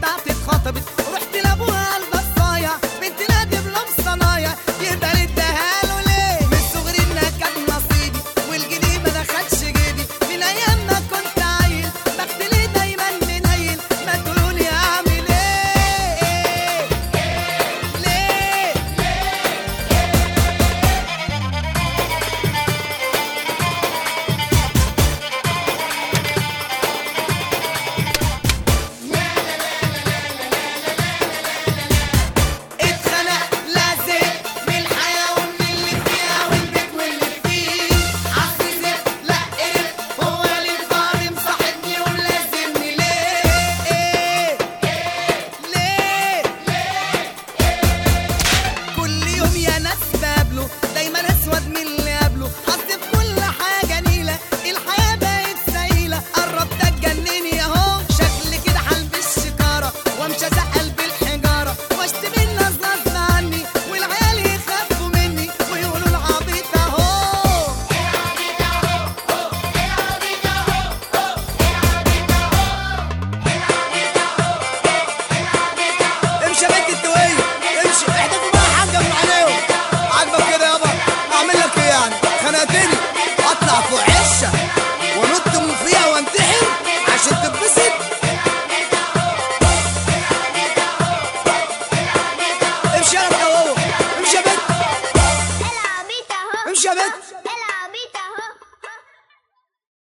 بتاعتي اتخطبت رحت لابوها.